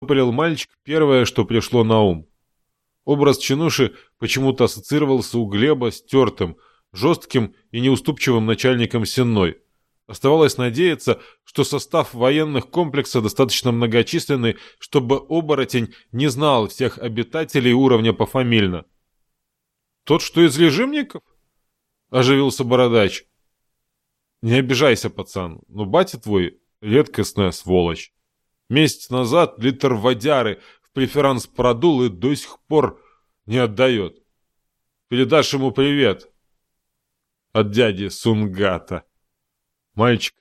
выпалил мальчик первое, что пришло на ум. Образ чинуши почему-то ассоциировался у Глеба с тертым, жестким и неуступчивым начальником Сенной. Оставалось надеяться, что состав военных комплекса достаточно многочисленный, чтобы оборотень не знал всех обитателей уровня пофамильно. «Тот, что из лежимников?» — оживился бородач. «Не обижайся, пацан, но батя твой — редкостная сволочь. Месяц назад литр водяры в преферанс продул и до сих пор не отдает. Передашь ему привет от дяди Сунгата». Мальчик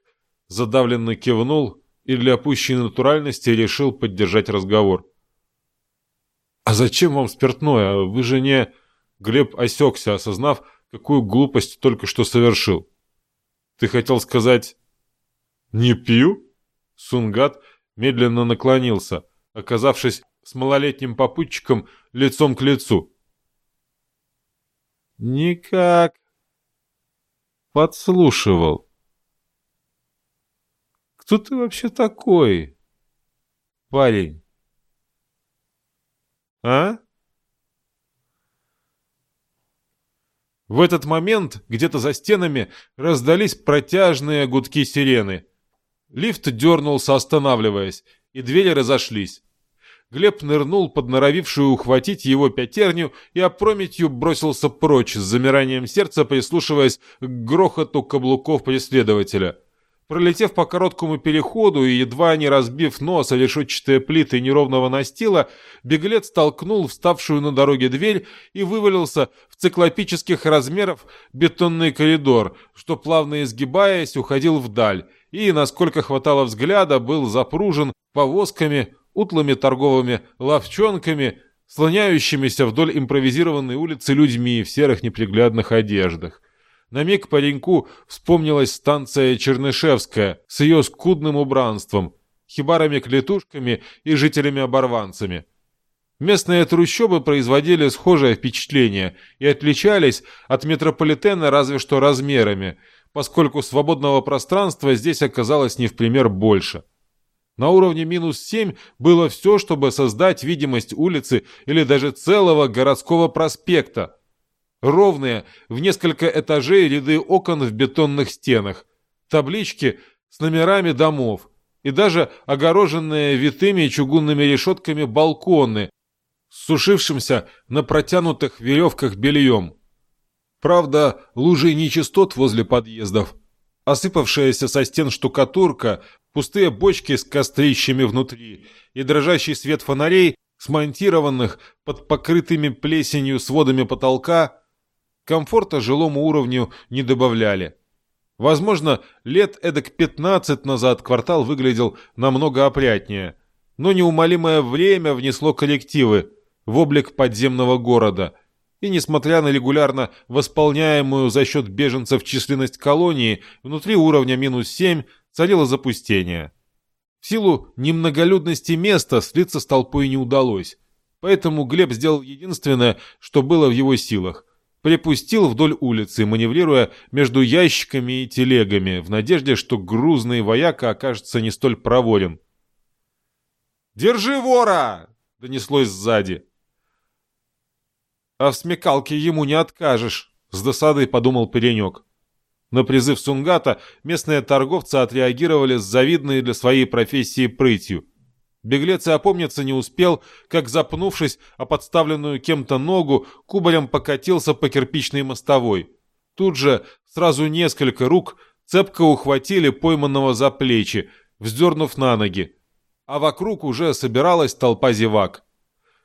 задавленно кивнул и для опущенной натуральности решил поддержать разговор. «А зачем вам спиртное? Вы же не...» Глеб осекся, осознав, какую глупость только что совершил. «Ты хотел сказать...» «Не пью?» Сунгат медленно наклонился, оказавшись с малолетним попутчиком лицом к лицу. «Никак...» «Подслушивал». «Кто ты вообще такой, парень?» «А?» В этот момент где-то за стенами раздались протяжные гудки сирены. Лифт дернулся, останавливаясь, и двери разошлись. Глеб нырнул под норовившую ухватить его пятерню и опрометью бросился прочь с замиранием сердца, прислушиваясь к грохоту каблуков преследователя. Пролетев по короткому переходу и едва не разбив нос о решетчатые плиты неровного настила, беглец толкнул вставшую на дороге дверь и вывалился в циклопических размеров бетонный коридор, что, плавно изгибаясь, уходил вдаль и, насколько хватало взгляда, был запружен повозками, утлыми торговыми ловчонками, слоняющимися вдоль импровизированной улицы людьми в серых неприглядных одеждах. На миг пареньку вспомнилась станция Чернышевская с ее скудным убранством, хибарами-клетушками и жителями-оборванцами. Местные трущобы производили схожее впечатление и отличались от метрополитена разве что размерами, поскольку свободного пространства здесь оказалось не в пример больше. На уровне минус 7 было все, чтобы создать видимость улицы или даже целого городского проспекта, Ровные, в несколько этажей ряды окон в бетонных стенах, таблички с номерами домов и даже огороженные витыми чугунными решетками балконы сушившимся на протянутых веревках бельем. Правда, лужи нечистот возле подъездов, осыпавшаяся со стен штукатурка, пустые бочки с кострищами внутри и дрожащий свет фонарей, смонтированных под покрытыми плесенью сводами потолка, комфорта жилому уровню не добавляли. Возможно, лет эдак 15 назад квартал выглядел намного опрятнее, но неумолимое время внесло коллективы в облик подземного города, и несмотря на регулярно восполняемую за счет беженцев численность колонии, внутри уровня минус 7 царило запустение. В силу немноголюдности места слиться с толпой не удалось, поэтому Глеб сделал единственное, что было в его силах припустил вдоль улицы, маневрируя между ящиками и телегами, в надежде, что грузный вояка окажется не столь проворен. «Держи вора!» — донеслось сзади. «А в смекалке ему не откажешь», — с досадой подумал паренек. На призыв Сунгата местные торговцы отреагировали с завидной для своей профессии прытью. Беглец и опомниться не успел, как, запнувшись о подставленную кем-то ногу, кубарем покатился по кирпичной мостовой. Тут же сразу несколько рук цепко ухватили пойманного за плечи, вздернув на ноги. А вокруг уже собиралась толпа зевак.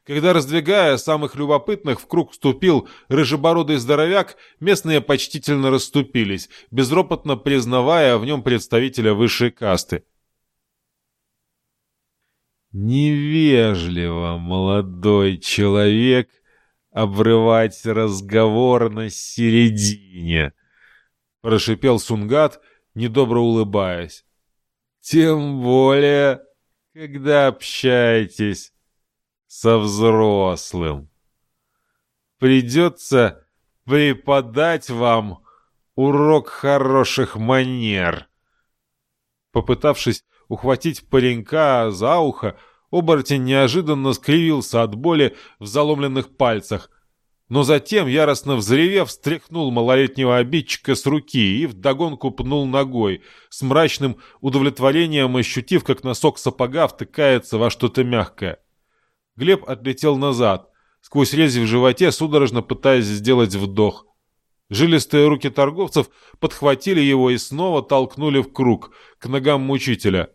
Когда, раздвигая самых любопытных, в круг вступил рыжебородый здоровяк, местные почтительно расступились, безропотно признавая в нем представителя высшей касты. Невежливо, молодой человек, обрывать разговор на середине, прошипел Сунгат, недобро улыбаясь. Тем более, когда общаетесь со взрослым. Придется преподать вам урок хороших манер. Попытавшись ухватить паренька за ухо, Оборотень неожиданно скривился от боли в заломленных пальцах, но затем, яростно взревев, встряхнул малолетнего обидчика с руки и вдогонку пнул ногой, с мрачным удовлетворением ощутив, как носок сапога втыкается во что-то мягкое. Глеб отлетел назад, сквозь рези в животе, судорожно пытаясь сделать вдох. Жилистые руки торговцев подхватили его и снова толкнули в круг, к ногам мучителя.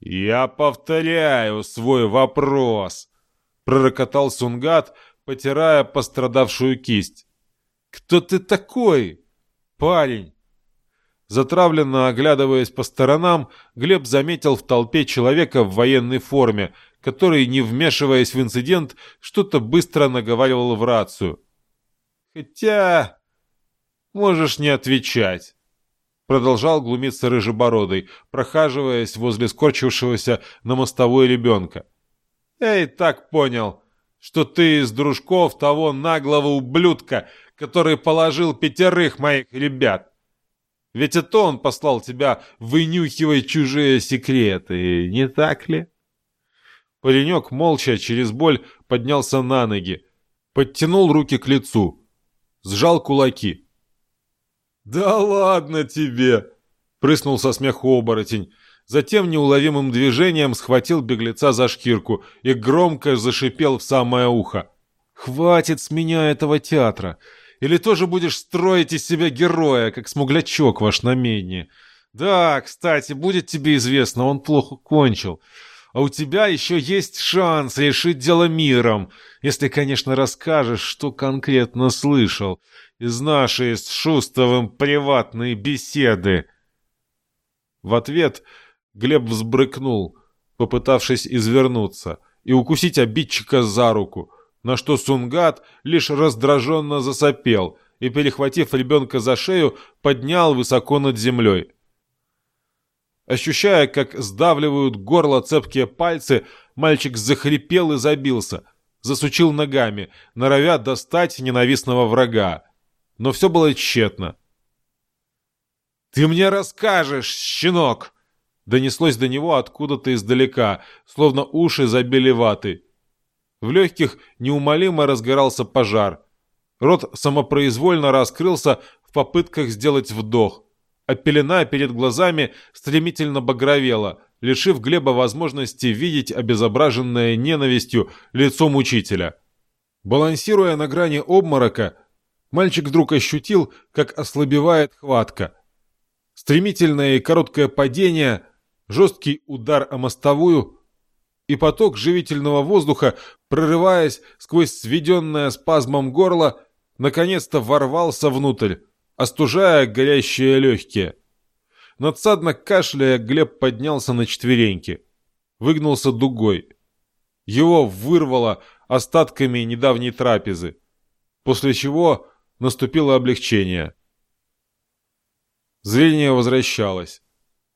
«Я повторяю свой вопрос», — пророкотал Сунгат, потирая пострадавшую кисть. «Кто ты такой, парень?» Затравленно оглядываясь по сторонам, Глеб заметил в толпе человека в военной форме, который, не вмешиваясь в инцидент, что-то быстро наговаривал в рацию. «Хотя... можешь не отвечать», — продолжал глумиться Рыжебородый, прохаживаясь возле скорчившегося на мостовой ребенка. «Я и так понял, что ты из дружков того наглого ублюдка, который положил пятерых моих ребят. Ведь это он послал тебя вынюхивать чужие секреты, не так ли?» Паренек молча через боль поднялся на ноги, подтянул руки к лицу, сжал кулаки. «Да ладно тебе!» — прыснул со смеху оборотень. Затем неуловимым движением схватил беглеца за шкирку и громко зашипел в самое ухо. «Хватит с меня этого театра! Или тоже будешь строить из себя героя, как смуглячок ваш на медне? Да, кстати, будет тебе известно, он плохо кончил а у тебя еще есть шанс решить дело миром, если, конечно, расскажешь, что конкретно слышал из нашей с Шустовым приватной беседы». В ответ Глеб взбрыкнул, попытавшись извернуться и укусить обидчика за руку, на что Сунгат лишь раздраженно засопел и, перехватив ребенка за шею, поднял высоко над землей. Ощущая, как сдавливают горло цепкие пальцы, мальчик захрипел и забился, засучил ногами, норовя достать ненавистного врага. Но все было тщетно. «Ты мне расскажешь, щенок!» Донеслось до него откуда-то издалека, словно уши забили ватой. В легких неумолимо разгорался пожар. Рот самопроизвольно раскрылся в попытках сделать вдох а пелена перед глазами стремительно багровела, лишив Глеба возможности видеть обезображенное ненавистью лицо мучителя. Балансируя на грани обморока, мальчик вдруг ощутил, как ослабевает хватка. Стремительное и короткое падение, жесткий удар о мостовую и поток живительного воздуха, прорываясь сквозь сведенное спазмом горло, наконец-то ворвался внутрь остужая горящие легкие. Надсадно кашляя, Глеб поднялся на четвереньки. Выгнулся дугой. Его вырвало остатками недавней трапезы. После чего наступило облегчение. Зрение возвращалось,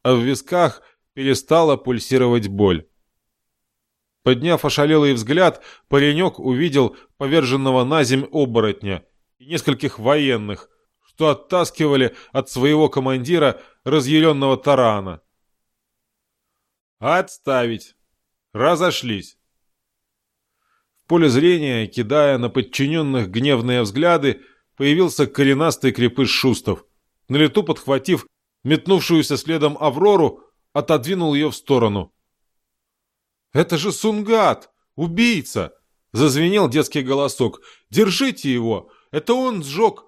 а в висках перестала пульсировать боль. Подняв ошалелый взгляд, паренек увидел поверженного на земь оборотня и нескольких военных, что оттаскивали от своего командира разъяренного тарана. «Отставить! Разошлись!» В поле зрения, кидая на подчиненных гневные взгляды, появился коренастый крепыш Шустов. На лету подхватив метнувшуюся следом Аврору, отодвинул ее в сторону. «Это же Сунгат! Убийца!» Зазвенел детский голосок. «Держите его! Это он сжег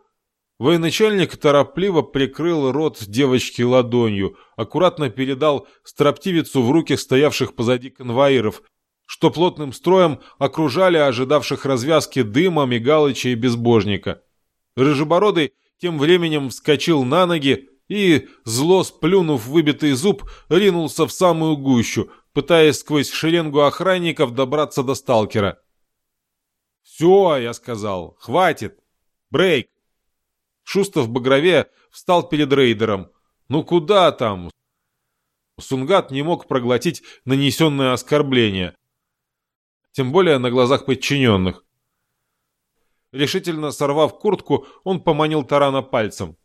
Военачальник торопливо прикрыл рот девочки ладонью, аккуратно передал строптивицу в руки стоявших позади конвоиров, что плотным строем окружали ожидавших развязки дыма, Мигалыча и безбожника. Рыжебородый тем временем вскочил на ноги и, зло сплюнув выбитый зуб, ринулся в самую гущу, пытаясь сквозь шеренгу охранников добраться до сталкера. «Все», — я сказал, — «хватит! Брейк!» Шустов в багрове встал перед рейдером. «Ну куда там?» Сунгат не мог проглотить нанесенное оскорбление. Тем более на глазах подчиненных. Решительно сорвав куртку, он поманил Тарана пальцем.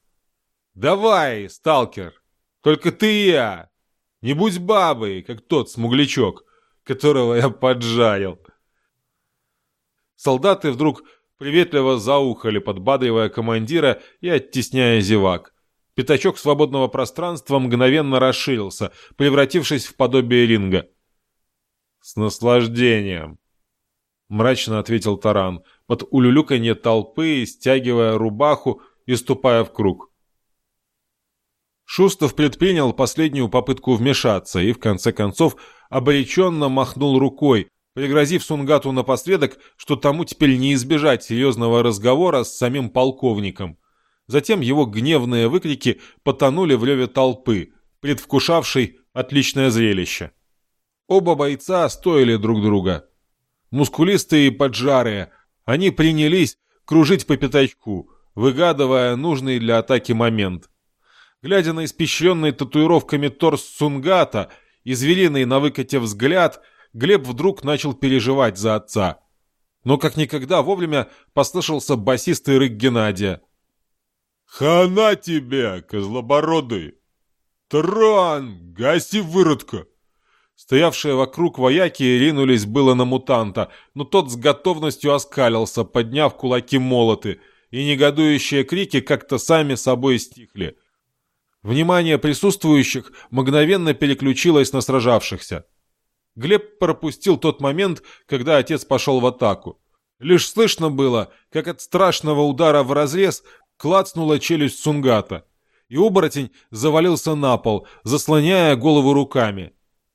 «Давай, сталкер! Только ты и я! Не будь бабой, как тот смуглячок! которого я поджарил. Солдаты вдруг приветливо заухали, подбадривая командира и оттесняя зевак. Пятачок свободного пространства мгновенно расширился, превратившись в подобие ринга. «С наслаждением!» — мрачно ответил Таран, под улюлюканье толпы, стягивая рубаху и ступая в круг. Шустов предпринял последнюю попытку вмешаться и, в конце концов, обреченно махнул рукой, пригрозив Сунгату напоследок, что тому теперь не избежать серьезного разговора с самим полковником. Затем его гневные выкрики потонули в реве толпы, предвкушавшей отличное зрелище. Оба бойца стоили друг друга. Мускулистые и поджарые, они принялись кружить по пятачку, выгадывая нужный для атаки момент. Глядя на испещренный татуировками торс Сунгата и звериный на выкате взгляд, Глеб вдруг начал переживать за отца. Но как никогда вовремя послышался басистый рык Геннадия. «Хана тебе, козлобородый! Тран, гаси выродка!» Стоявшие вокруг вояки ринулись было на мутанта, но тот с готовностью оскалился, подняв кулаки молоты, и негодующие крики как-то сами собой стихли. Внимание присутствующих мгновенно переключилось на сражавшихся. Глеб пропустил тот момент, когда отец пошел в атаку. Лишь слышно было, как от страшного удара в разрез клацнула челюсть Сунгата, и оборотень завалился на пол, заслоняя голову руками.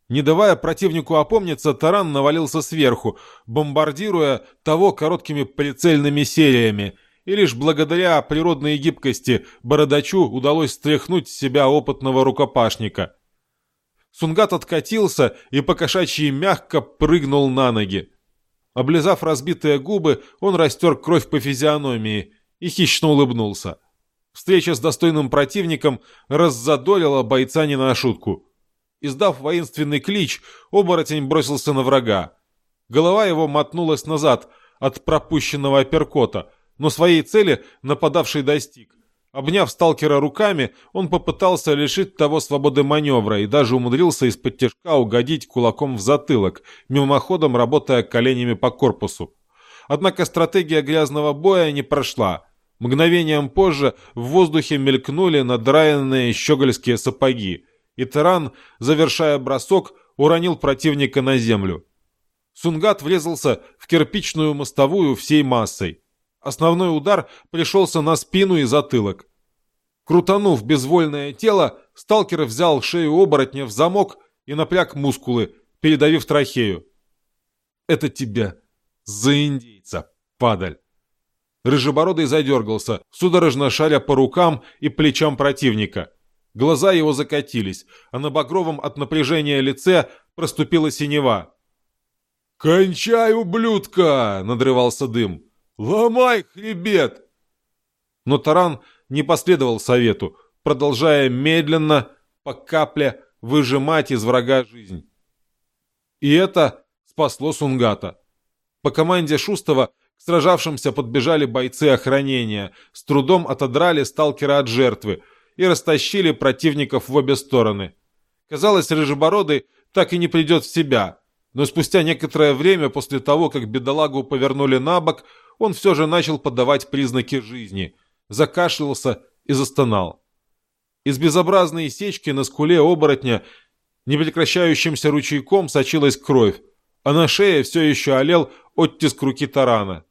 Не давая противнику опомниться, таран навалился сверху, бомбардируя того короткими прицельными сериями – и лишь благодаря природной гибкости бородачу удалось стряхнуть с себя опытного рукопашника. Сунгат откатился и покошачьи мягко прыгнул на ноги. Облизав разбитые губы, он растер кровь по физиономии и хищно улыбнулся. Встреча с достойным противником раззадорила бойца не на шутку. Издав воинственный клич, оборотень бросился на врага. Голова его мотнулась назад от пропущенного апперкота – но своей цели нападавший достиг. Обняв сталкера руками, он попытался лишить того свободы маневра и даже умудрился из-под тяжка угодить кулаком в затылок, мимоходом работая коленями по корпусу. Однако стратегия грязного боя не прошла. Мгновением позже в воздухе мелькнули надраенные щегольские сапоги, и Таран, завершая бросок, уронил противника на землю. Сунгат врезался в кирпичную мостовую всей массой. Основной удар пришелся на спину и затылок. Крутанув безвольное тело, сталкер взял шею оборотня в замок и напряг мускулы, передавив трахею. «Это тебя за индейца, падаль!» Рыжебородый задергался, судорожно шаря по рукам и плечам противника. Глаза его закатились, а на багровом от напряжения лице проступила синева. «Кончай, ублюдка!» — надрывался дым. «Ломай хребет!» Но таран не последовал совету, продолжая медленно, по капле, выжимать из врага жизнь. И это спасло Сунгата. По команде Шустова к сражавшимся подбежали бойцы охранения, с трудом отодрали сталкера от жертвы и растащили противников в обе стороны. Казалось, Рыжебородый так и не придет в себя, но спустя некоторое время после того, как бедолагу повернули на бок, он все же начал подавать признаки жизни, закашлялся и застонал. Из безобразной сечки на скуле оборотня непрекращающимся ручейком сочилась кровь, а на шее все еще олел оттиск руки тарана.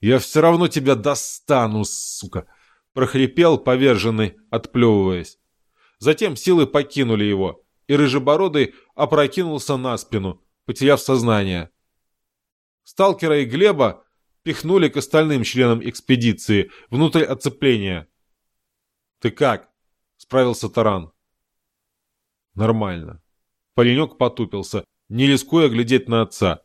«Я все равно тебя достану, сука!» — прохрипел поверженный, отплевываясь. Затем силы покинули его, и Рыжебородый опрокинулся на спину, потеряв сознание. Сталкера и Глеба пихнули к остальным членам экспедиции внутрь оцепления. «Ты как?» — справился Таран. «Нормально». Паренек потупился, не рискуя глядеть на отца.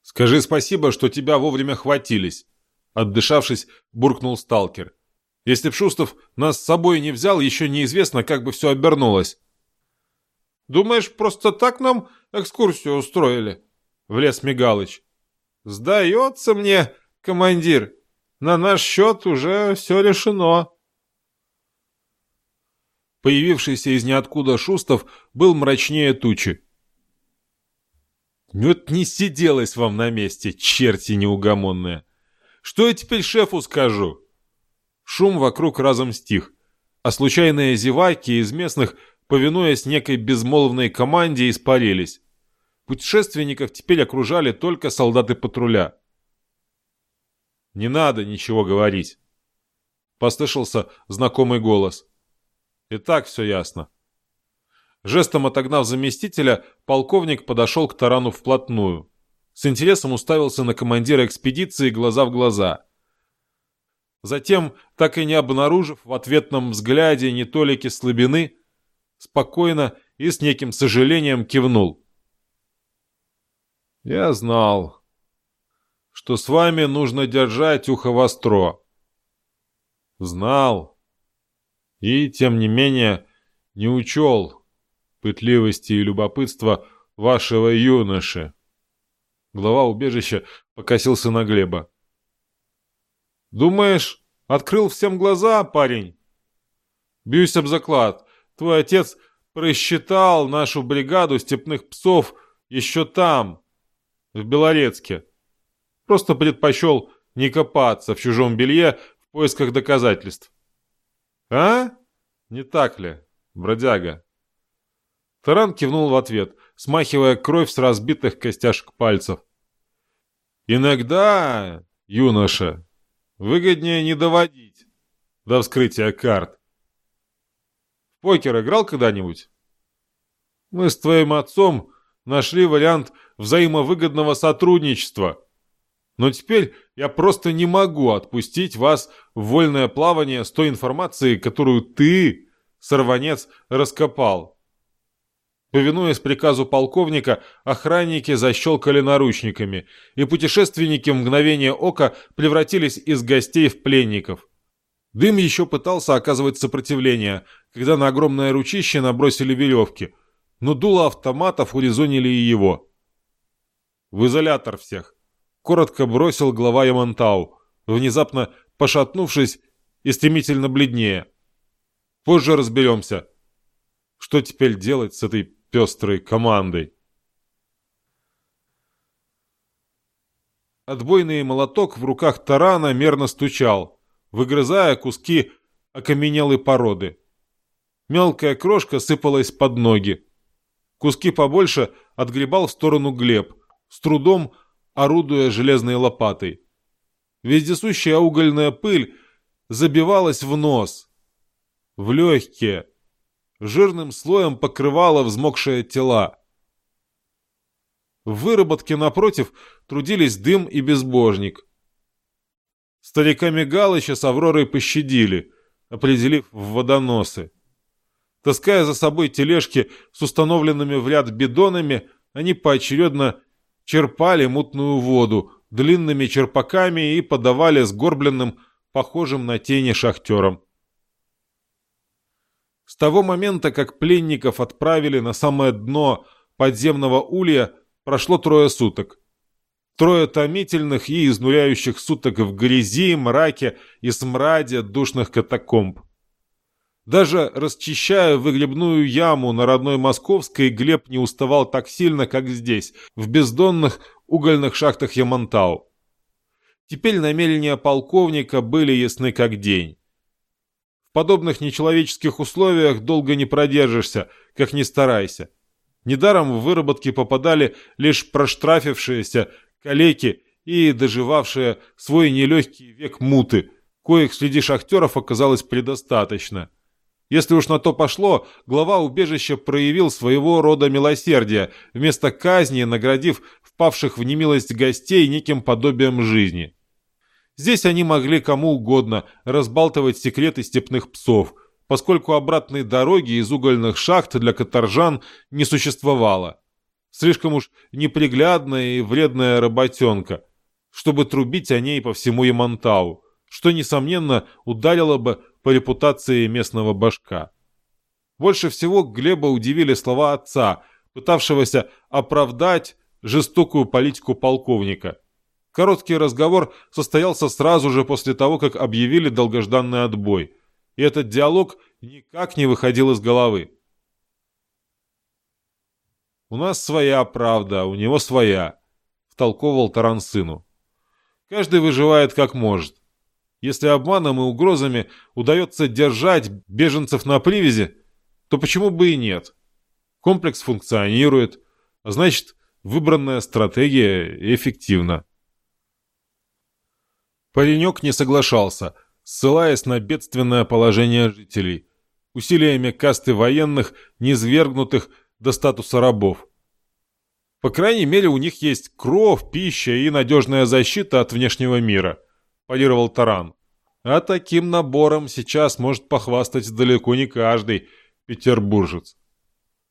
«Скажи спасибо, что тебя вовремя хватились», — отдышавшись, буркнул сталкер. «Если б Шустов нас с собой не взял, еще неизвестно, как бы все обернулось». «Думаешь, просто так нам экскурсию устроили?» — влез Мигалыч. «Сдается мне, командир, на наш счет уже все решено». Появившийся из ниоткуда Шустов был мрачнее тучи. Вот не сиделось вам на месте, черти неугомонные. Что я теперь шефу скажу? Шум вокруг разом стих, а случайные зеваки из местных, повинуясь некой безмолвной команде, испарились. Путешественников теперь окружали только солдаты патруля. «Не надо ничего говорить», — послышался знакомый голос. «И так все ясно». Жестом отогнав заместителя, полковник подошел к тарану вплотную. С интересом уставился на командира экспедиции глаза в глаза. Затем, так и не обнаружив в ответном взгляде ни толики слабины, спокойно и с неким сожалением кивнул. «Я знал, что с вами нужно держать ухо востро. Знал. И, тем не менее, не учел пытливости и любопытства вашего юноши. Глава убежища покосился на Глеба. «Думаешь, открыл всем глаза, парень?» «Бьюсь об заклад. Твой отец просчитал нашу бригаду степных псов еще там, в Белорецке. Просто предпочел не копаться в чужом белье в поисках доказательств. А? Не так ли, бродяга? Таран кивнул в ответ, смахивая кровь с разбитых костяшек пальцев. «Иногда, юноша, выгоднее не доводить до вскрытия карт. В покер играл когда-нибудь? Мы с твоим отцом нашли вариант взаимовыгодного сотрудничества. Но теперь я просто не могу отпустить вас в вольное плавание с той информацией, которую ты, сорванец, раскопал. Повинуясь приказу полковника, охранники защелкали наручниками, и путешественники в мгновение ока превратились из гостей в пленников. Дым еще пытался оказывать сопротивление, когда на огромное ручище набросили веревки, но дуло автоматов урезонили и его. «В изолятор всех!» — коротко бросил глава Ямантау, внезапно пошатнувшись и стремительно бледнее. «Позже разберемся. Что теперь делать с этой пестрой командой. Отбойный молоток в руках тарана мерно стучал, выгрызая куски окаменелой породы. Мелкая крошка сыпалась под ноги. Куски побольше отгребал в сторону Глеб, с трудом орудуя железной лопатой. Вездесущая угольная пыль забивалась в нос, в легкие, жирным слоем покрывала взмокшие тела. В выработке напротив трудились дым и безбожник. Старика Мигалыча с Авророй пощадили, определив в водоносы. Таская за собой тележки с установленными в ряд бидонами, они поочередно черпали мутную воду длинными черпаками и подавали сгорбленным, похожим на тени шахтерам. С того момента, как пленников отправили на самое дно подземного улья, прошло трое суток. Трое томительных и изнуряющих суток в грязи, мраке и смраде душных катакомб. Даже расчищая выгребную яму на родной Московской, Глеб не уставал так сильно, как здесь, в бездонных угольных шахтах Ямантау. Теперь намерения полковника были ясны как день подобных нечеловеческих условиях долго не продержишься, как ни старайся. Недаром в выработки попадали лишь проштрафившиеся, калеки и доживавшие свой нелегкий век муты, коих среди шахтеров оказалось предостаточно. Если уж на то пошло, глава убежища проявил своего рода милосердие, вместо казни наградив впавших в немилость гостей неким подобием жизни. Здесь они могли кому угодно разбалтывать секреты степных псов, поскольку обратной дороги из угольных шахт для каторжан не существовало. Слишком уж неприглядная и вредная работенка, чтобы трубить о ней по всему Ямантау, что, несомненно, ударило бы по репутации местного башка. Больше всего Глеба удивили слова отца, пытавшегося оправдать жестокую политику полковника – Короткий разговор состоялся сразу же после того, как объявили долгожданный отбой. И этот диалог никак не выходил из головы. «У нас своя правда, у него своя», — втолковывал Таран сыну. «Каждый выживает как может. Если обманом и угрозами удается держать беженцев на привязи, то почему бы и нет? Комплекс функционирует, а значит, выбранная стратегия эффективна». Паренек не соглашался, ссылаясь на бедственное положение жителей, усилиями касты военных, низвергнутых до статуса рабов. По крайней мере, у них есть кровь, пища и надежная защита от внешнего мира, парировал Таран. А таким набором сейчас может похвастать далеко не каждый петербуржец.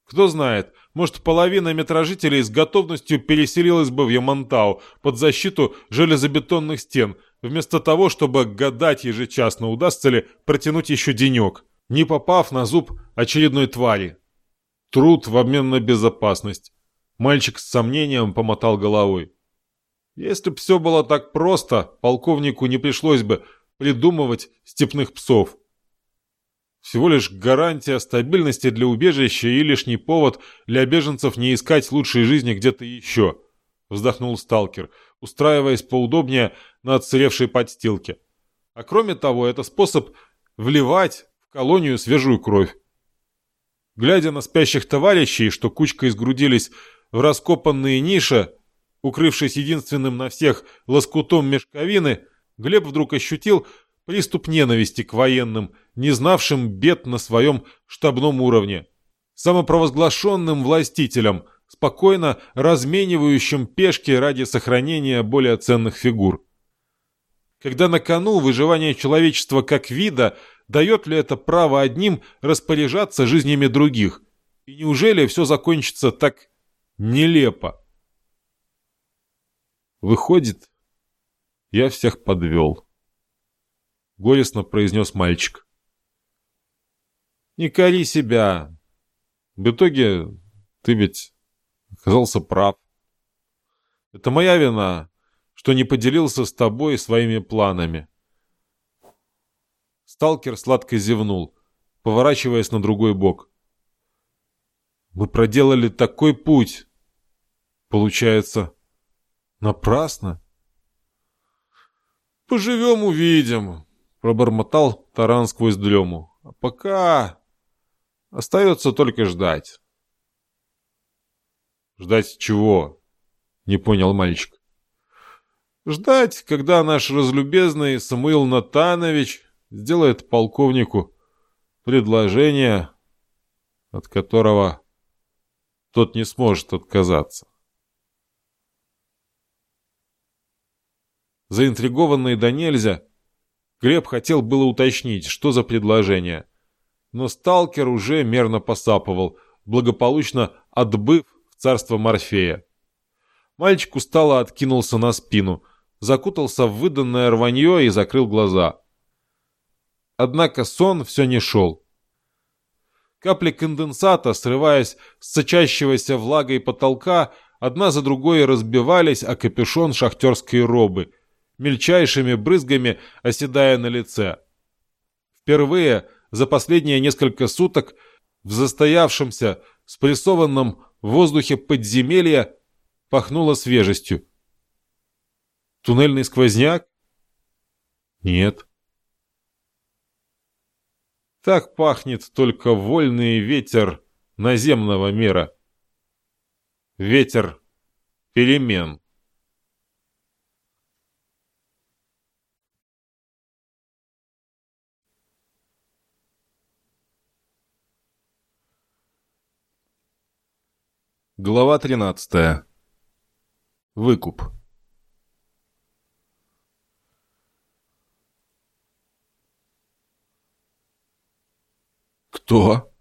Кто знает, может, половина метрожителей с готовностью переселилась бы в Ямантау под защиту железобетонных стен, вместо того, чтобы гадать ежечасно, удастся ли протянуть еще денек, не попав на зуб очередной твари. Труд в обмен на безопасность. Мальчик с сомнением помотал головой. Если б все было так просто, полковнику не пришлось бы придумывать степных псов. Всего лишь гарантия стабильности для убежища и лишний повод для беженцев не искать лучшей жизни где-то еще, вздохнул сталкер, устраиваясь поудобнее на отсыревшей подстилке. А кроме того, это способ вливать в колонию свежую кровь. Глядя на спящих товарищей, что кучкой сгрудились в раскопанные ниши, укрывшись единственным на всех лоскутом мешковины, Глеб вдруг ощутил приступ ненависти к военным, не знавшим бед на своем штабном уровне. Самопровозглашенным властителям, спокойно разменивающим пешки ради сохранения более ценных фигур. Когда на кону выживание человечества как вида, дает ли это право одним распоряжаться жизнями других? И неужели все закончится так нелепо? Выходит, я всех подвел. Горестно произнес мальчик. Не кори себя. В итоге ты ведь оказался прав. Это моя вина, что не поделился с тобой своими планами. Сталкер сладко зевнул, поворачиваясь на другой бок. Мы проделали такой путь. Получается, напрасно? Поживем, увидим, пробормотал Таран сквозь дрему. А пока остается только ждать. Ждать чего? Не понял мальчик. Ждать, когда наш разлюбезный Самуил Натанович сделает полковнику предложение, от которого тот не сможет отказаться. Заинтригованный до нельзя, Глеб хотел было уточнить, что за предложение, но сталкер уже мерно посапывал, благополучно отбыв в царство Морфея. Мальчик устало откинулся на спину, закутался в выданное рванье и закрыл глаза. Однако сон все не шел. Капли конденсата, срываясь с сочащегося влагой потолка, одна за другой разбивались о капюшон шахтерской робы, мельчайшими брызгами оседая на лице. Впервые за последние несколько суток в застоявшемся, спрессованном воздухе подземелья пахнуло свежестью. Туннельный сквозняк? Нет. Так пахнет только вольный ветер наземного мира. Ветер перемен. Глава 13. Выкуп. «Кто?»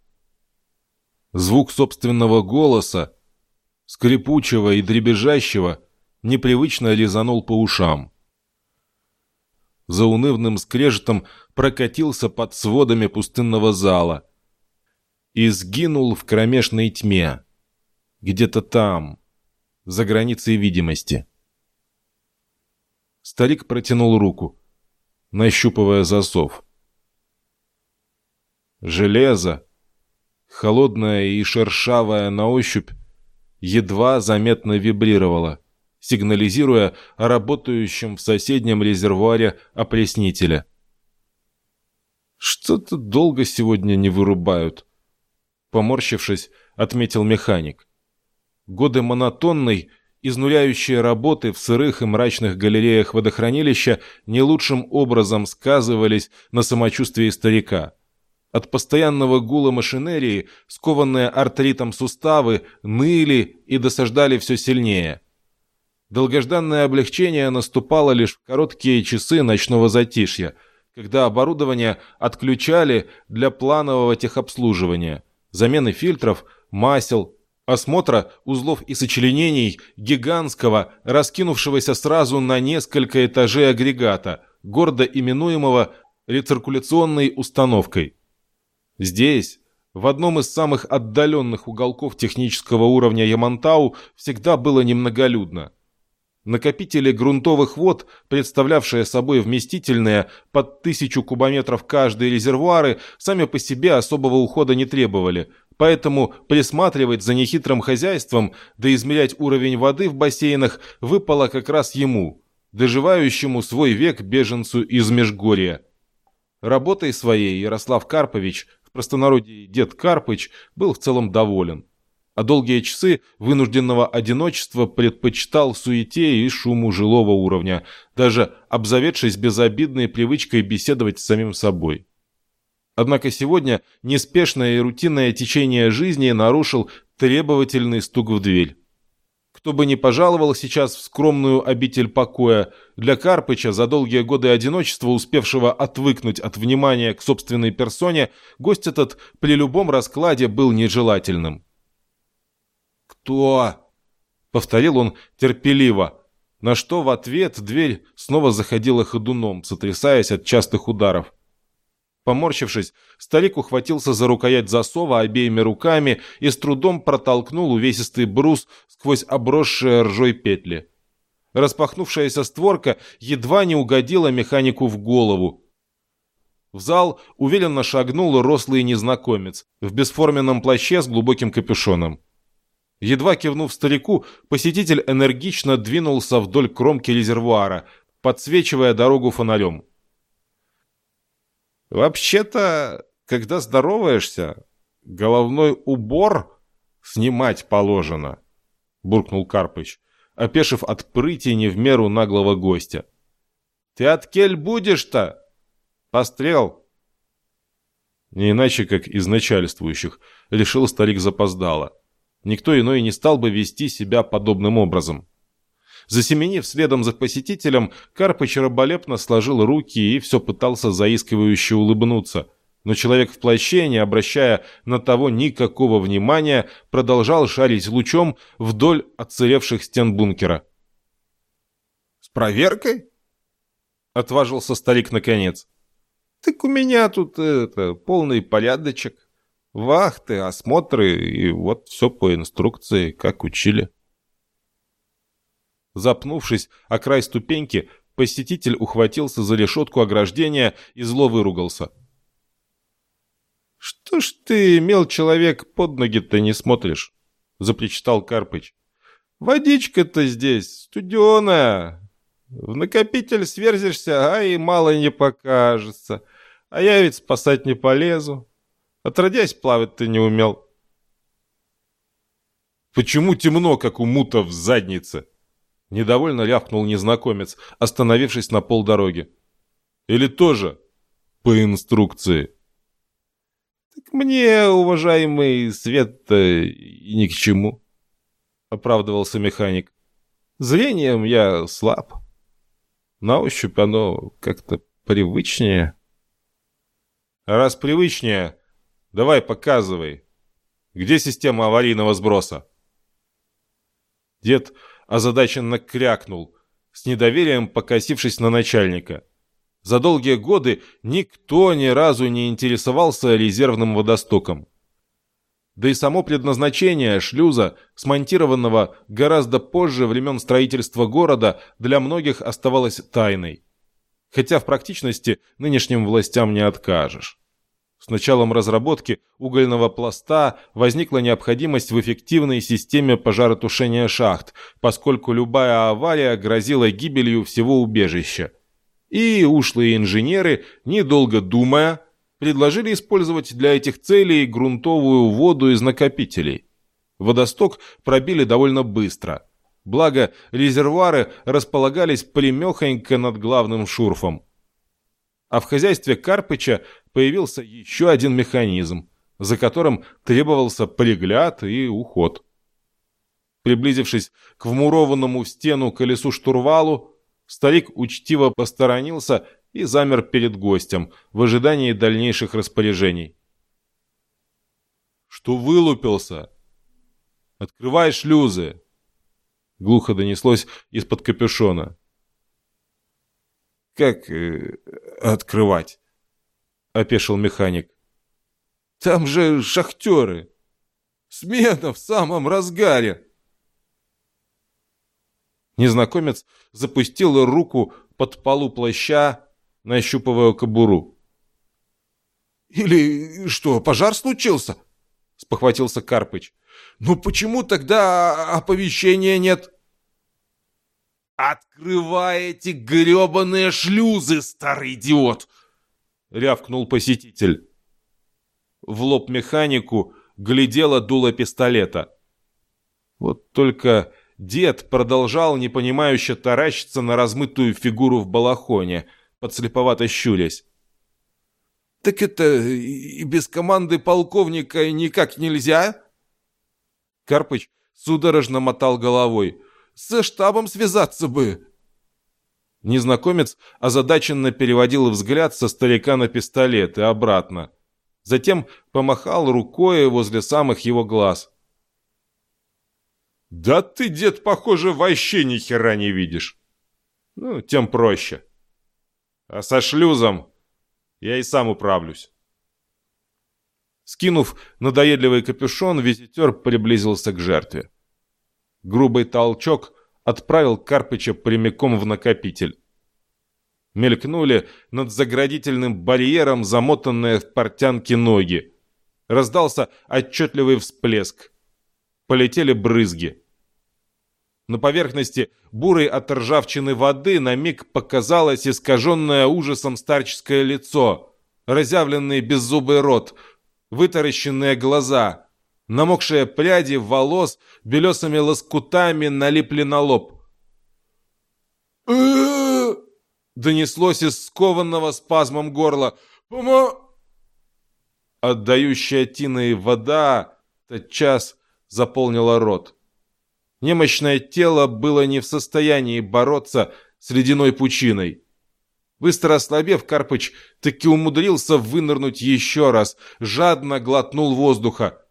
Звук собственного голоса, скрипучего и дребезжащего, непривычно резанул по ушам. За унывным скрежетом прокатился под сводами пустынного зала и сгинул в кромешной тьме, где-то там, за границей видимости. Старик протянул руку, нащупывая засов. Железо, холодное и шершавое на ощупь, едва заметно вибрировала, сигнализируя о работающем в соседнем резервуаре опреснителя. «Что-то долго сегодня не вырубают», — поморщившись, отметил механик. Годы монотонной, изнуряющей работы в сырых и мрачных галереях водохранилища не лучшим образом сказывались на самочувствии старика. От постоянного гула машинерии, скованные артритом суставы, ныли и досаждали все сильнее. Долгожданное облегчение наступало лишь в короткие часы ночного затишья — когда оборудование отключали для планового техобслуживания, замены фильтров, масел, осмотра узлов и сочленений гигантского, раскинувшегося сразу на несколько этажей агрегата, гордо именуемого рециркуляционной установкой. Здесь, в одном из самых отдаленных уголков технического уровня Ямантау, всегда было немноголюдно – Накопители грунтовых вод, представлявшие собой вместительные под тысячу кубометров каждые резервуары, сами по себе особого ухода не требовали, поэтому присматривать за нехитрым хозяйством да измерять уровень воды в бассейнах выпало как раз ему, доживающему свой век беженцу из Межгорья. Работой своей Ярослав Карпович, в простонародье дед Карпыч, был в целом доволен а долгие часы вынужденного одиночества предпочитал суете и шуму жилого уровня, даже обзаведшись безобидной привычкой беседовать с самим собой. Однако сегодня неспешное и рутинное течение жизни нарушил требовательный стук в дверь. Кто бы ни пожаловал сейчас в скромную обитель покоя, для Карпыча, за долгие годы одиночества, успевшего отвыкнуть от внимания к собственной персоне, гость этот при любом раскладе был нежелательным. «Кто?» — повторил он терпеливо, на что в ответ дверь снова заходила ходуном, сотрясаясь от частых ударов. Поморщившись, старик ухватился за рукоять засова обеими руками и с трудом протолкнул увесистый брус сквозь обросшие ржой петли. Распахнувшаяся створка едва не угодила механику в голову. В зал уверенно шагнул рослый незнакомец в бесформенном плаще с глубоким капюшоном. Едва кивнув старику, посетитель энергично двинулся вдоль кромки резервуара, подсвечивая дорогу фонарем. «Вообще-то, когда здороваешься, головной убор снимать положено», — буркнул Карпыч, опешив от прыти не в меру наглого гостя. «Ты от кель будешь-то? Пострел!» Не иначе, как из начальствующих, решил старик запоздало. Никто иной не стал бы вести себя подобным образом. Засеменив следом за посетителем, Карпыч раболепно сложил руки и все пытался заискивающе улыбнуться. Но человек в плаще, не обращая на того никакого внимания, продолжал шарить лучом вдоль отсыревших стен бункера. «С проверкой?» — отважился старик наконец. «Так у меня тут это, полный порядочек». Вахты, осмотры и вот все по инструкции, как учили. Запнувшись о край ступеньки, посетитель ухватился за решетку ограждения и зло выругался. «Что ж ты, мел человек, под ноги-то не смотришь?» — запричитал Карпыч. «Водичка-то здесь студеная. В накопитель сверзишься, а и мало не покажется. А я ведь спасать не полезу. Отродясь, плавать ты не умел. Почему темно, как у мута в заднице? Недовольно рявкнул незнакомец, остановившись на полдороги. Или тоже по инструкции? Так мне, уважаемый, свет-то и ни к чему, оправдывался механик. Зрением я слаб. На ощупь оно как-то привычнее. раз привычнее, Давай, показывай. Где система аварийного сброса?» Дед озадаченно крякнул, с недоверием покосившись на начальника. За долгие годы никто ни разу не интересовался резервным водостоком. Да и само предназначение шлюза, смонтированного гораздо позже времен строительства города, для многих оставалось тайной. Хотя в практичности нынешним властям не откажешь. С началом разработки угольного пласта возникла необходимость в эффективной системе пожаротушения шахт, поскольку любая авария грозила гибелью всего убежища. И ушлые инженеры, недолго думая, предложили использовать для этих целей грунтовую воду из накопителей. Водосток пробили довольно быстро. Благо, резервуары располагались примехонько над главным шурфом. А в хозяйстве Карпыча появился еще один механизм, за которым требовался пригляд и уход. Приблизившись к вмурованному в стену колесу штурвалу, старик учтиво посторонился и замер перед гостем в ожидании дальнейших распоряжений. «Что вылупился? Открывай шлюзы!» Глухо донеслось из-под капюшона. «Как э, открывать?» — опешил механик. «Там же шахтеры! Смена в самом разгаре!» Незнакомец запустил руку под полу плаща, нащупывая кобуру. «Или что, пожар случился?» — спохватился Карпыч. «Ну почему тогда оповещения нет?» «Открывай эти гребаные шлюзы, старый идиот!» Рявкнул посетитель. В лоб механику глядело дуло пистолета. Вот только дед продолжал непонимающе таращиться на размытую фигуру в балахоне, подслеповато щурясь. «Так это и без команды полковника никак нельзя?» Карпыч судорожно мотал головой. «Со штабом связаться бы!» Незнакомец озадаченно переводил взгляд со старика на пистолет и обратно. Затем помахал рукой возле самых его глаз. «Да ты, дед, похоже, вообще ни хера не видишь!» «Ну, тем проще. А со шлюзом я и сам управлюсь». Скинув надоедливый капюшон, визитер приблизился к жертве. Грубый толчок — отправил Карпыча прямиком в накопитель. Мелькнули над заградительным барьером замотанные в портянки ноги. Раздался отчетливый всплеск. Полетели брызги. На поверхности бурой от ржавчины воды на миг показалось искаженное ужасом старческое лицо, разъявленный беззубый рот, вытаращенные глаза, Намокшие пряди волос белесыми лоскутами налипли на лоб. Донеслось из скованного спазмом горла. «Помо...» Отдающая тиной вода тотчас заполнила рот. Немощное тело было не в состоянии бороться с ледяной пучиной. Быстро ослабев, Карпыч таки умудрился вынырнуть еще раз, жадно глотнул воздуха.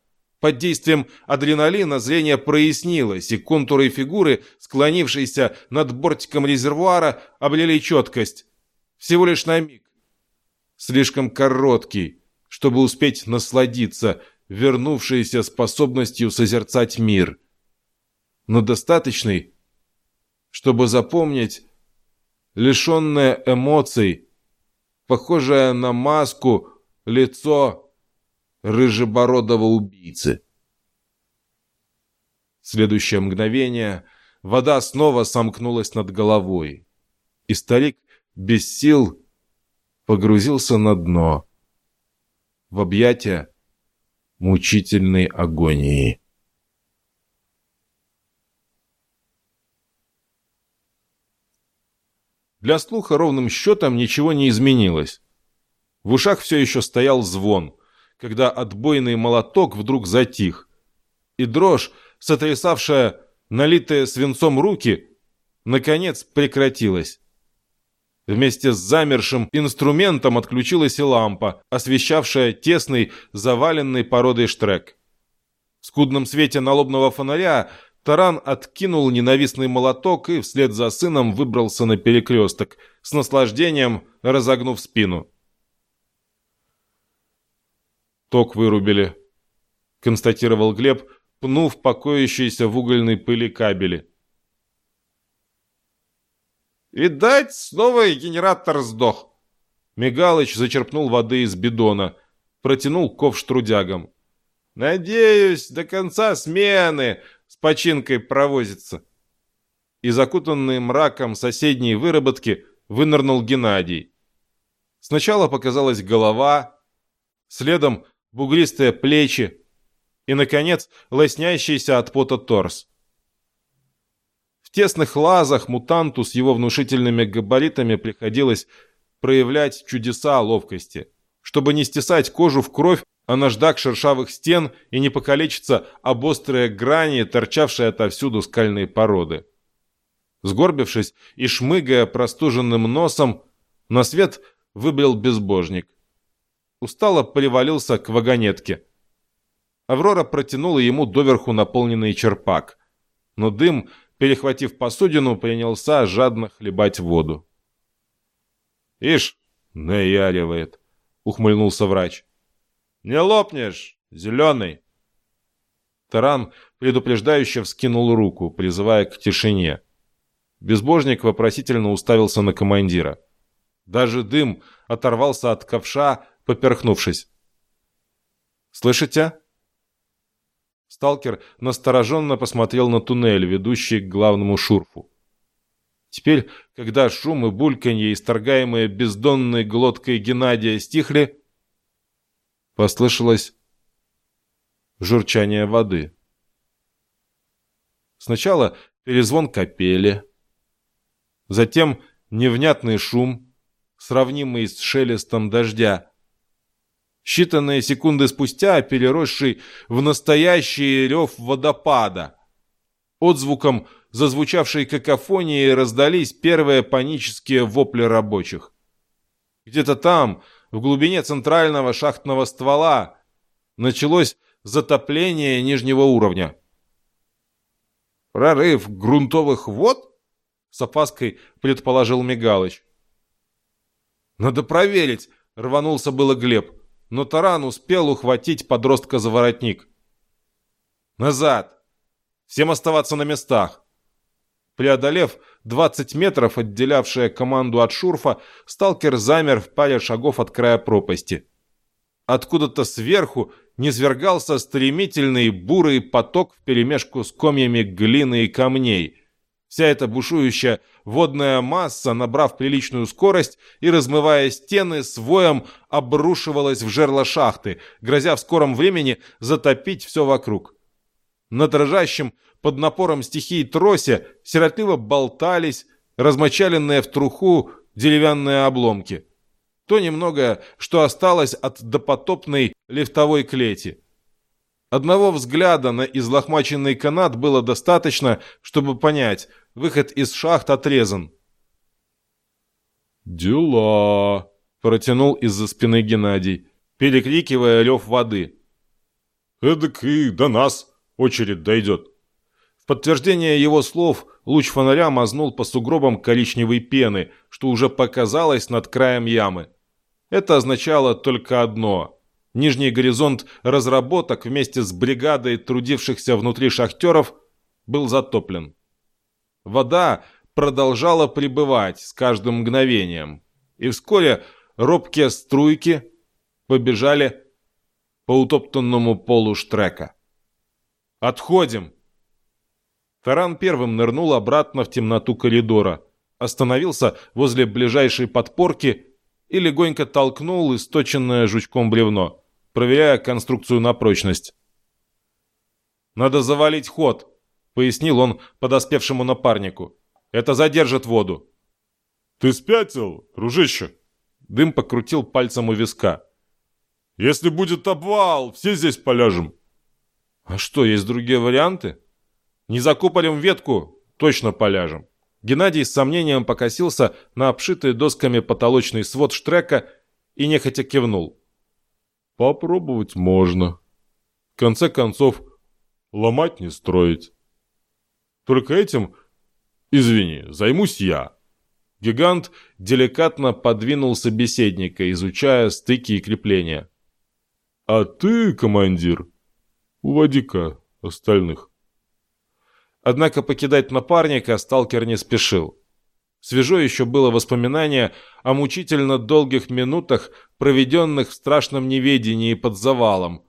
Под действием адреналина зрение прояснилось, и контуры фигуры, склонившейся над бортиком резервуара, облили четкость. Всего лишь на миг. Слишком короткий, чтобы успеть насладиться вернувшейся способностью созерцать мир. Но достаточный, чтобы запомнить лишенное эмоций, похожее на маску, лицо рыжебородого убийцы. В следующее мгновение вода снова сомкнулась над головой, и старик без сил погрузился на дно в объятия мучительной агонии. Для слуха ровным счетом ничего не изменилось. В ушах все еще стоял звон – когда отбойный молоток вдруг затих, и дрожь, сотрясавшая налитые свинцом руки, наконец прекратилась. Вместе с замершим инструментом отключилась и лампа, освещавшая тесный, заваленный породой штрек. В скудном свете налобного фонаря Таран откинул ненавистный молоток и вслед за сыном выбрался на перекресток, с наслаждением разогнув спину. «Ток вырубили», — констатировал Глеб, пнув покоящиеся в угольной пыли кабели. «Видать, снова генератор сдох». Мигалыч зачерпнул воды из бидона, протянул ковш трудягам. «Надеюсь, до конца смены с починкой провозится». И закутанный мраком соседней выработки вынырнул Геннадий. Сначала показалась голова, следом бугристые плечи и, наконец, лоснящийся от пота торс. В тесных лазах мутанту с его внушительными габаритами приходилось проявлять чудеса ловкости, чтобы не стесать кожу в кровь, а наждак шершавых стен и не покалечиться об острые грани, торчавшие отовсюду скальные породы. Сгорбившись и шмыгая простуженным носом, на свет выбрел безбожник. Устало привалился к вагонетке. Аврора протянула ему доверху наполненный черпак. Но дым перехватив посудину, принялся жадно хлебать воду. «Ишь, наяривает!» — ухмыльнулся врач. «Не лопнешь, зеленый!» Таран предупреждающе вскинул руку, призывая к тишине. Безбожник вопросительно уставился на командира. Даже дым оторвался от ковша, поперхнувшись. «Слышите?» Сталкер настороженно посмотрел на туннель, ведущий к главному шурфу. Теперь, когда шум и бульканье, исторгаемые бездонной глоткой Геннадия, стихли, послышалось журчание воды. Сначала перезвон капели, затем невнятный шум, сравнимый с шелестом дождя, Считанные секунды спустя, переросший в настоящий рев водопада. Отзвуком зазвучавшей какофонии раздались первые панические вопли рабочих. Где-то там, в глубине центрального шахтного ствола, началось затопление нижнего уровня. «Прорыв грунтовых вод?» — с опаской предположил Мигалыч. «Надо проверить!» — рванулся было Глеб но таран успел ухватить подростка за воротник. «Назад! Всем оставаться на местах!» Преодолев 20 метров, отделявшие команду от шурфа, сталкер замер в паре шагов от края пропасти. Откуда-то сверху низвергался стремительный бурый поток вперемешку с комьями глины и камней – Вся эта бушующая водная масса, набрав приличную скорость и размывая стены, с обрушивалась в жерло шахты, грозя в скором времени затопить все вокруг. На дрожащем под напором стихии тросе сиротливо болтались размочаленные в труху деревянные обломки. То немногое, что осталось от допотопной лифтовой клети. Одного взгляда на излохмаченный канат было достаточно, чтобы понять – Выход из шахт отрезан». «Дела!» — протянул из-за спины Геннадий, перекрикивая лев воды. «Эдак и до нас очередь дойдет». В подтверждение его слов луч фонаря мазнул по сугробам коричневой пены, что уже показалось над краем ямы. Это означало только одно. Нижний горизонт разработок вместе с бригадой трудившихся внутри шахтеров был затоплен. Вода продолжала прибывать с каждым мгновением, и вскоре робкие струйки побежали по утоптанному полу штрека. «Отходим!» Таран первым нырнул обратно в темноту коридора, остановился возле ближайшей подпорки и легонько толкнул источенное жучком бревно, проверяя конструкцию на прочность. «Надо завалить ход», — пояснил он подоспевшему напарнику. «Это задержит воду». «Ты спятил, дружище?» Дым покрутил пальцем у виска. «Если будет обвал, все здесь поляжем». «А что, есть другие варианты?» «Не закупорим ветку, точно поляжем». Геннадий с сомнением покосился на обшитый досками потолочный свод штрека и нехотя кивнул. «Попробовать можно. В конце концов, ломать не строить». Только этим, извини, займусь я». Гигант деликатно подвинул собеседника, изучая стыки и крепления. «А ты, командир, уводи-ка остальных». Однако покидать напарника сталкер не спешил. Свежо еще было воспоминание о мучительно долгих минутах, проведенных в страшном неведении под завалом,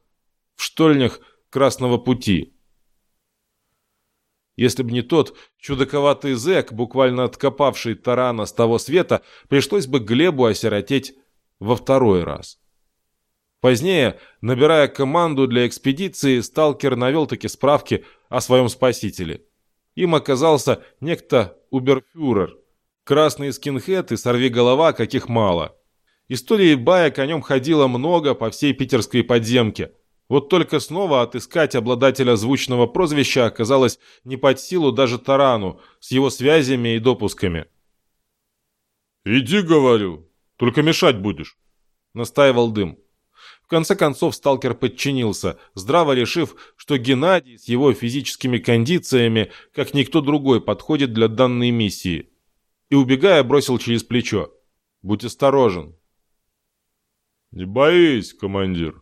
в штольнях Красного Пути. Если бы не тот чудаковатый зэк, буквально откопавший тарана с того света, пришлось бы Глебу осиротеть во второй раз. Позднее, набирая команду для экспедиции, сталкер навел таки справки о своем спасителе. Им оказался некто Уберфюрер, красный скинхед и сорвиголова, каких мало. Истории баек о нем ходило много по всей питерской подземке. Вот только снова отыскать обладателя звучного прозвища оказалось не под силу даже Тарану с его связями и допусками. «Иди, говорю, только мешать будешь», — настаивал дым. В конце концов сталкер подчинился, здраво решив, что Геннадий с его физическими кондициями, как никто другой, подходит для данной миссии. И, убегая, бросил через плечо. «Будь осторожен». «Не боись, командир.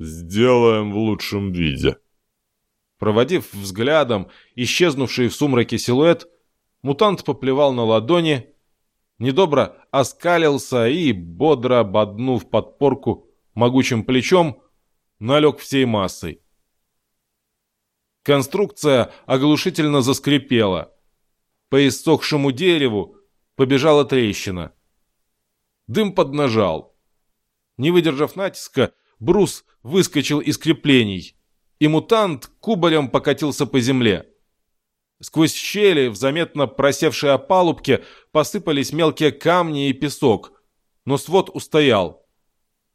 Сделаем в лучшем виде». Проводив взглядом исчезнувший в сумраке силуэт, мутант поплевал на ладони, недобро оскалился и, бодро ободнув подпорку, могучим плечом, налег всей массой. Конструкция оглушительно заскрипела. По иссохшему дереву побежала трещина. Дым поднажал. Не выдержав натиска, брус выскочил из креплений, и мутант кубарем покатился по земле. Сквозь щели в заметно просевшей опалубке посыпались мелкие камни и песок, но свод устоял.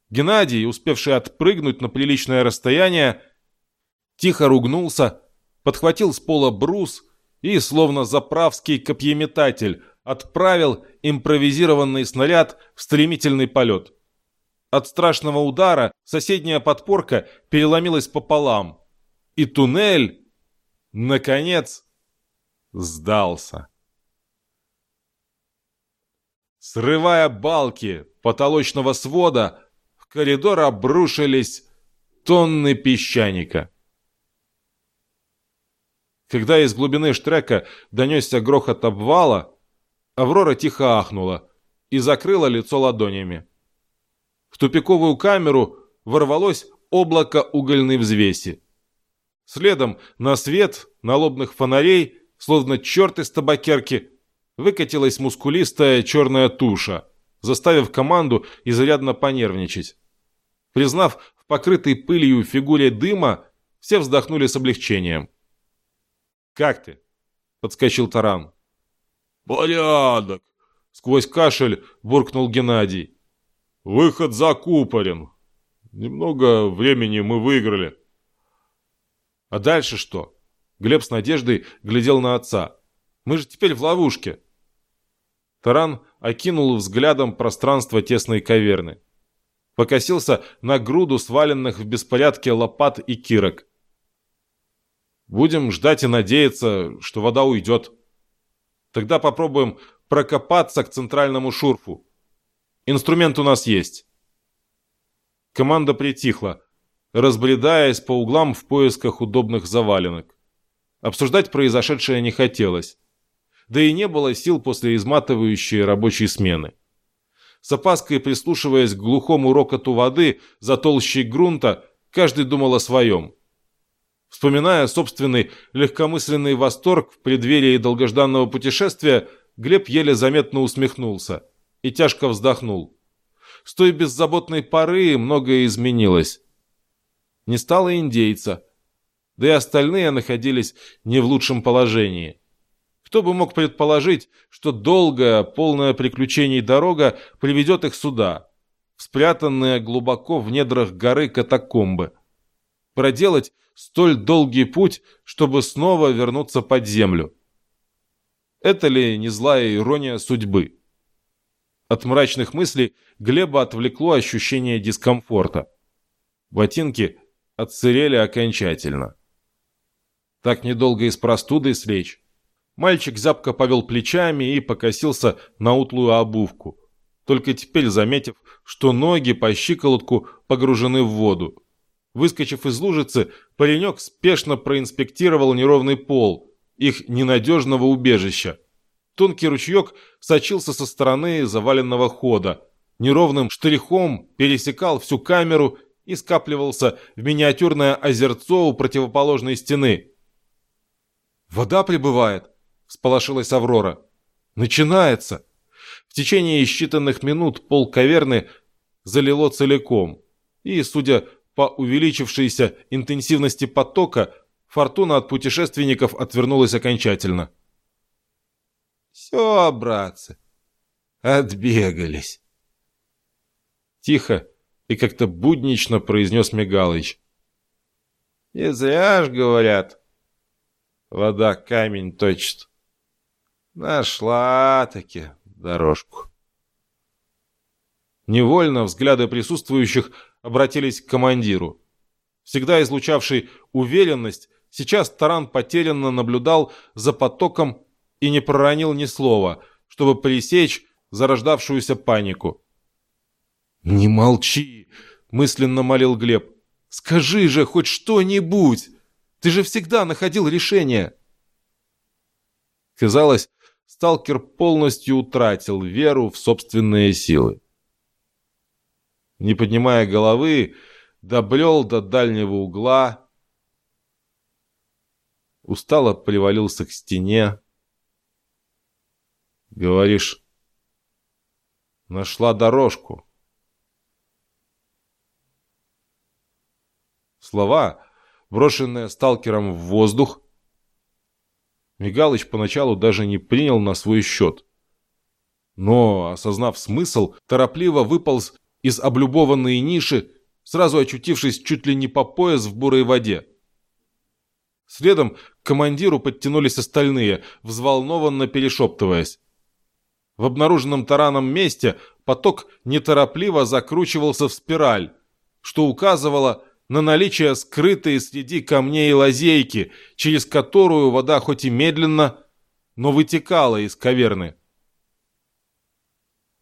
Геннадий, успевший отпрыгнуть на приличное расстояние, тихо ругнулся, подхватил с пола брус и, словно заправский копьеметатель, отправил импровизированный снаряд в стремительный полет. От страшного удара соседняя подпорка переломилась пополам, и туннель, наконец, сдался. Срывая балки потолочного свода, коридор обрушились тонны песчаника. Когда из глубины штрека донесся грохот обвала, Аврора тихо ахнула и закрыла лицо ладонями. В тупиковую камеру ворвалось облако угольной взвеси. Следом на свет налобных фонарей, словно черт из табакерки, выкатилась мускулистая черная туша, заставив команду изрядно понервничать. Признав в покрытой пылью фигуре дыма, все вздохнули с облегчением. «Как ты?» — подскочил Таран. «Порядок!» — сквозь кашель буркнул Геннадий. «Выход закупорен. Немного времени мы выиграли». «А дальше что?» Глеб с надеждой глядел на отца. «Мы же теперь в ловушке». Таран окинул взглядом пространство тесной каверны покосился на груду сваленных в беспорядке лопат и кирок. Будем ждать и надеяться, что вода уйдет. Тогда попробуем прокопаться к центральному шурфу. Инструмент у нас есть. Команда притихла, разбредаясь по углам в поисках удобных заваленок. Обсуждать произошедшее не хотелось. Да и не было сил после изматывающей рабочей смены. С опаской прислушиваясь к глухому рокоту воды за толщей грунта, каждый думал о своем. Вспоминая собственный легкомысленный восторг в преддверии долгожданного путешествия, Глеб еле заметно усмехнулся и тяжко вздохнул. С той беззаботной поры многое изменилось. Не стало индейца, да и остальные находились не в лучшем положении. Кто бы мог предположить, что долгая, полная приключений дорога приведет их сюда, в спрятанные глубоко в недрах горы катакомбы. Проделать столь долгий путь, чтобы снова вернуться под землю. Это ли не злая ирония судьбы? От мрачных мыслей Глеба отвлекло ощущение дискомфорта. Ботинки отсырели окончательно. Так недолго из простуды слечь. Мальчик зябко повел плечами и покосился на утлую обувку, только теперь заметив, что ноги по щиколотку погружены в воду. Выскочив из лужицы, паренек спешно проинспектировал неровный пол их ненадежного убежища. Тонкий ручеек сочился со стороны заваленного хода, неровным штрихом пересекал всю камеру и скапливался в миниатюрное озерцо у противоположной стены. «Вода прибывает!» – всполошилась Аврора. «Начинается!» В течение считанных минут пол каверны залило целиком, и, судя по увеличившейся интенсивности потока, фортуна от путешественников отвернулась окончательно. «Все, братцы, отбегались!» Тихо и как-то буднично произнес Мигалыч. «Не зря ж говорят, вода камень точит. Нашла-таки дорожку». Невольно взгляды присутствующих обратились к командиру. Всегда излучавший уверенность, сейчас Таран потерянно наблюдал за потоком и не проронил ни слова, чтобы пресечь зарождавшуюся панику. «Не молчи!» — мысленно молил Глеб. «Скажи же хоть что-нибудь! Ты же всегда находил решение!» Казалось, сталкер полностью утратил веру в собственные силы. Не поднимая головы, добрел до дальнего угла, устало привалился к стене. «Говоришь, нашла дорожку?» Слова, брошенные сталкером в воздух, Мигалыч поначалу даже не принял на свой счет. Но, осознав смысл, торопливо выполз из облюбованной ниши, сразу очутившись чуть ли не по пояс в бурой воде. Следом к командиру подтянулись остальные, взволнованно перешептываясь. В обнаруженном тараном месте поток неторопливо закручивался в спираль, что указывало на наличие скрытой среди камней лазейки, через которую вода хоть и медленно, но вытекала из каверны.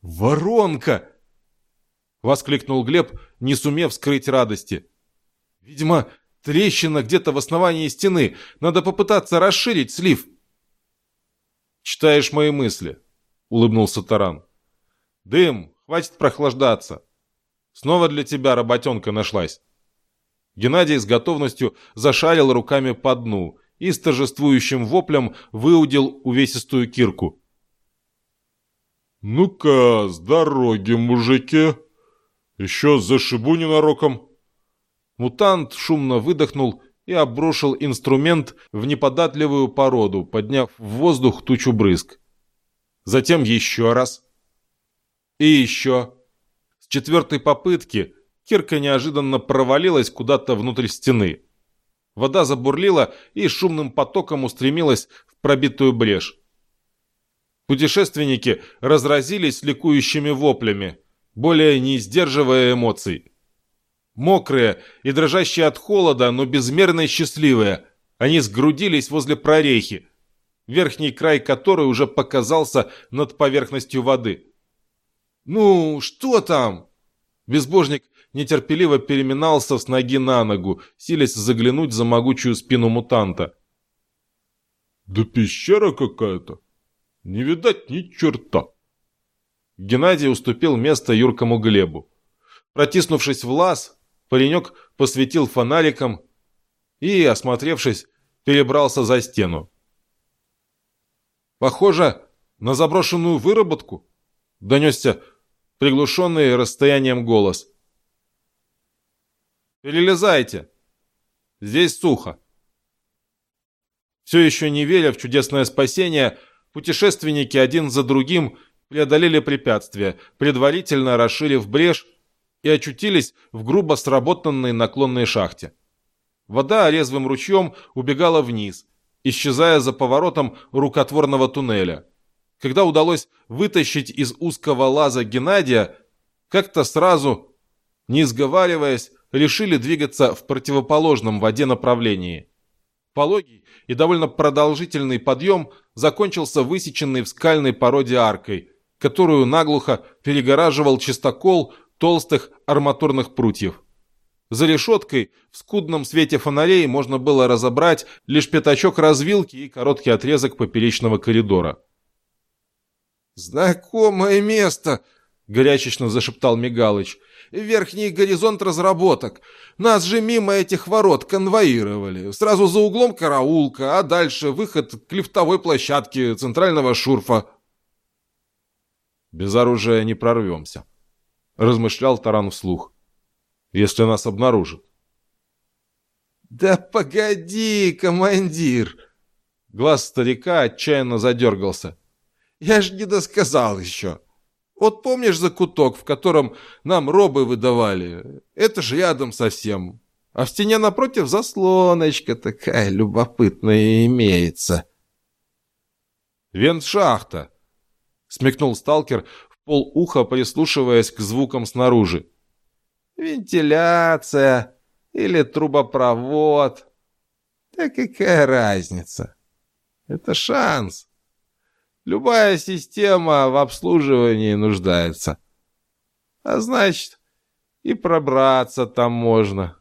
«Воронка!» — воскликнул Глеб, не сумев скрыть радости. «Видимо, трещина где-то в основании стены. Надо попытаться расширить слив». «Читаешь мои мысли», — улыбнулся Таран. «Дым, хватит прохлаждаться. Снова для тебя работенка нашлась». Геннадий с готовностью зашарил руками по дну и с торжествующим воплем выудил увесистую кирку. «Ну-ка, с дороги, мужики! Еще зашибу ненароком!» Мутант шумно выдохнул и обрушил инструмент в неподатливую породу, подняв в воздух тучу брызг. Затем еще раз. И еще. С четвертой попытки Кирка неожиданно провалилась куда-то внутрь стены. Вода забурлила и шумным потоком устремилась в пробитую брешь. Путешественники разразились ликующими воплями, более не сдерживая эмоций. Мокрые и дрожащие от холода, но безмерно счастливые, они сгрудились возле прорехи, верхний край которой уже показался над поверхностью воды. «Ну, что там?» Безбожник нетерпеливо переминался с ноги на ногу, силясь заглянуть за могучую спину мутанта. «Да пещера какая-то! Не видать ни черта!» Геннадий уступил место юркому Глебу. Протиснувшись в лаз, паренек посветил фонариком и, осмотревшись, перебрался за стену. «Похоже на заброшенную выработку», — донесся приглушенный расстоянием голос. Перелезайте. Здесь сухо. Все еще не веря в чудесное спасение, путешественники один за другим преодолели препятствия, предварительно расширив брешь и очутились в грубо сработанной наклонной шахте. Вода резвым ручьем убегала вниз, исчезая за поворотом рукотворного туннеля. Когда удалось вытащить из узкого лаза Геннадия, как-то сразу, не сговариваясь, решили двигаться в противоположном воде направлении. Пологий и довольно продолжительный подъем закончился высеченной в скальной породе аркой, которую наглухо перегораживал чистокол толстых арматурных прутьев. За решеткой в скудном свете фонарей можно было разобрать лишь пятачок развилки и короткий отрезок поперечного коридора. «Знакомое место!» — горячечно зашептал Мигалыч. «Верхний горизонт разработок. Нас же мимо этих ворот конвоировали. Сразу за углом караулка, а дальше выход к лифтовой площадке центрального шурфа». «Без оружия не прорвемся», — размышлял Таран вслух. «Если нас обнаружат». «Да погоди, командир!» Глаз старика отчаянно задергался. «Я ж не досказал еще. Вот помнишь закуток, в котором нам робы выдавали? Это же рядом совсем. А в стене напротив заслоночка такая любопытная имеется». «Вентшахта!» — смекнул сталкер в полуха, прислушиваясь к звукам снаружи. «Вентиляция или трубопровод. Да какая разница?» Это шанс. Любая система в обслуживании нуждается. А значит, и пробраться там можно.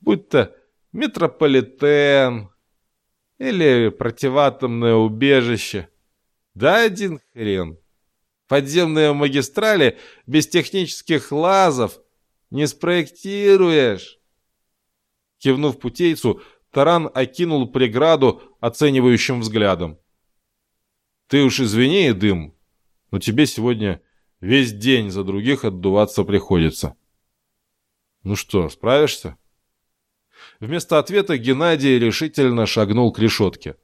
Будь то метрополитен или противатомное убежище. Да один хрен. Подземные магистрали без технических лазов не спроектируешь. Кивнув путейцу, Таран окинул преграду оценивающим взглядом. «Ты уж извини, дым, но тебе сегодня весь день за других отдуваться приходится». «Ну что, справишься?» Вместо ответа Геннадий решительно шагнул к решетке.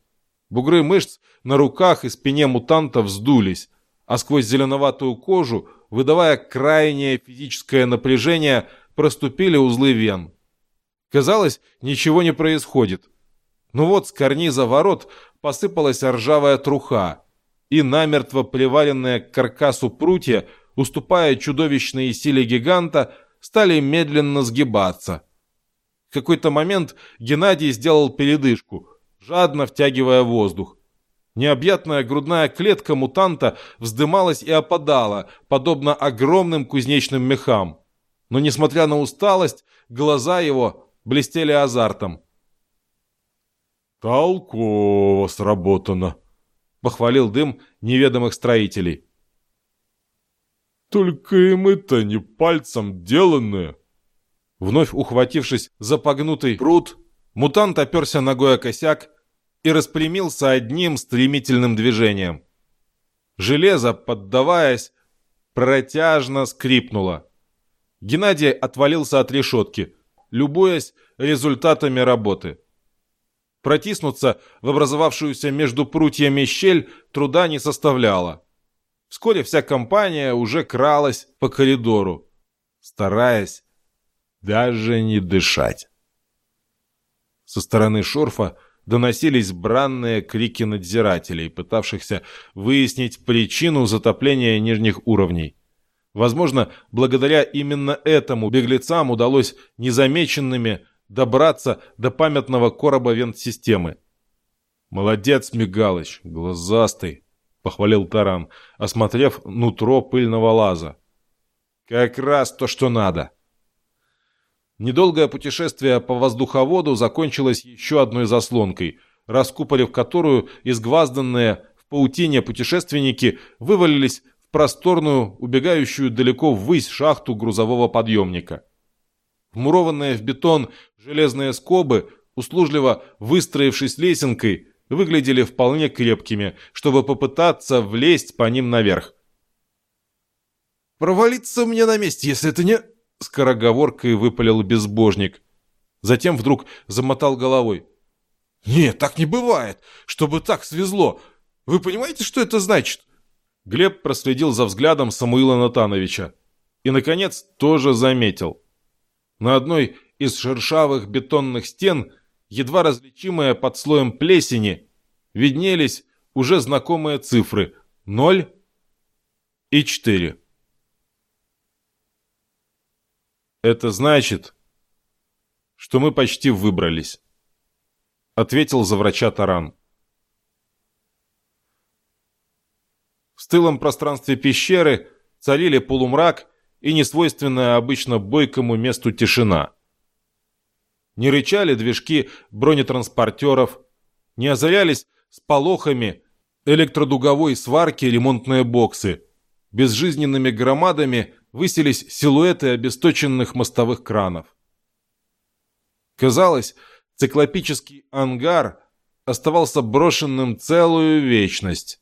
Бугры мышц на руках и спине мутанта вздулись, а сквозь зеленоватую кожу, выдавая крайнее физическое напряжение, проступили узлы вен. Казалось, ничего не происходит. Но вот с карниза ворот посыпалась ржавая труха, и намертво приваленные к каркасу прутья, уступая чудовищной силе гиганта, стали медленно сгибаться. В какой-то момент Геннадий сделал передышку, жадно втягивая воздух. Необъятная грудная клетка мутанта вздымалась и опадала, подобно огромным кузнечным мехам. Но, несмотря на усталость, глаза его блестели азартом. «Толково сработано», — похвалил дым неведомых строителей. «Только и мы-то не пальцем деланные». Вновь ухватившись за погнутый пруд, мутант оперся ногой о косяк и распрямился одним стремительным движением. Железо, поддаваясь, протяжно скрипнуло. Геннадий отвалился от решетки, любуясь результатами работы. Протиснуться в образовавшуюся между прутьями щель труда не составляло. Вскоре вся компания уже кралась по коридору, стараясь даже не дышать. Со стороны шурфа доносились бранные крики надзирателей, пытавшихся выяснить причину затопления нижних уровней. Возможно, благодаря именно этому беглецам удалось незамеченными добраться до памятного короба вент-системы. «Молодец, Мигалыч, глазастый!» — похвалил Таран, осмотрев нутро пыльного лаза. «Как раз то, что надо!» Недолгое путешествие по воздуховоду закончилось еще одной заслонкой, раскупорив которую изгвазданные в паутине путешественники вывалились просторную, убегающую далеко ввысь шахту грузового подъемника. Вмурованные в бетон железные скобы, услужливо выстроившись лесенкой, выглядели вполне крепкими, чтобы попытаться влезть по ним наверх. «Провалиться мне на месте, если это не...» Скороговоркой выпалил безбожник. Затем вдруг замотал головой. «Нет, так не бывает, чтобы так свезло. Вы понимаете, что это значит?» Глеб проследил за взглядом Самуила Натановича и, наконец, тоже заметил. На одной из шершавых бетонных стен, едва различимые под слоем плесени, виднелись уже знакомые цифры 0 и 4. «Это значит, что мы почти выбрались», — ответил за врача Таран. В стылом пространстве пещеры царили полумрак и несвойственная обычно бойкому месту тишина. Не рычали движки бронетранспортеров, не озарялись сполохами электродуговой сварки ремонтные боксы. Безжизненными громадами высились силуэты обесточенных мостовых кранов. Казалось, циклопический ангар оставался брошенным целую вечность.